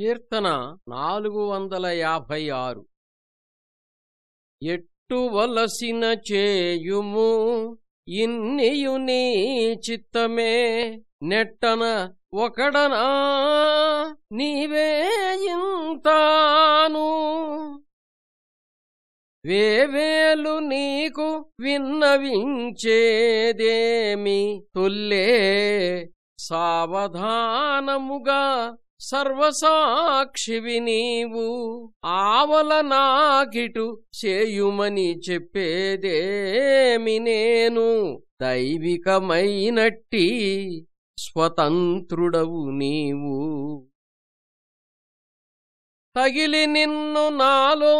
కీర్తన నాలుగు వందల యాభై ఆరు. ఎట్టువలసిన చేయుము ఇన్నియు నీ చిత్తమే నెట్టన ఒకడనా నీవే ఇంతాను. వేవేలు నీకు విన్నవించేదేమి తొల్లే సావధానముగా సర్వసాక్షివి నీవు ఆవల నాకిటు చేయుమని చెప్పేదేమి నేను? దైవికమైనట్టి స్వతంత్రుడవు నీవు. తగిలి నిన్ను నాలో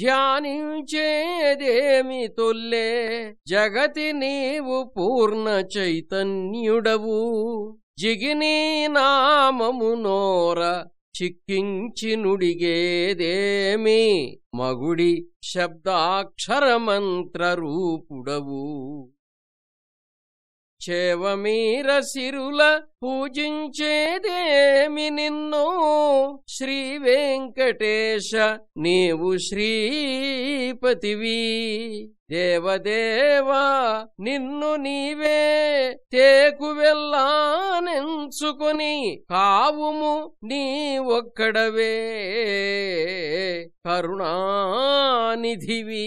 ధ్యానించేదేమి తొల్లే? జగతి నీవు పూర్ణ చైతన్యుడవు. జిగినీ నామము నోర చిక్కించినుడిగేదేమి మగుడి శబ్దాక్షరమంత్ర రూపుడవు చేవమీర సిరుల పూజించేదేమి నిన్ను? శ్రీ వెంకటేశ నీవు శ్రీపతివి దేవదేవా నిన్ను నీవే తేకు వెళ్ళానెంచుకొని కావుము నీ ఒక్కడవే. కరుణానిధివి.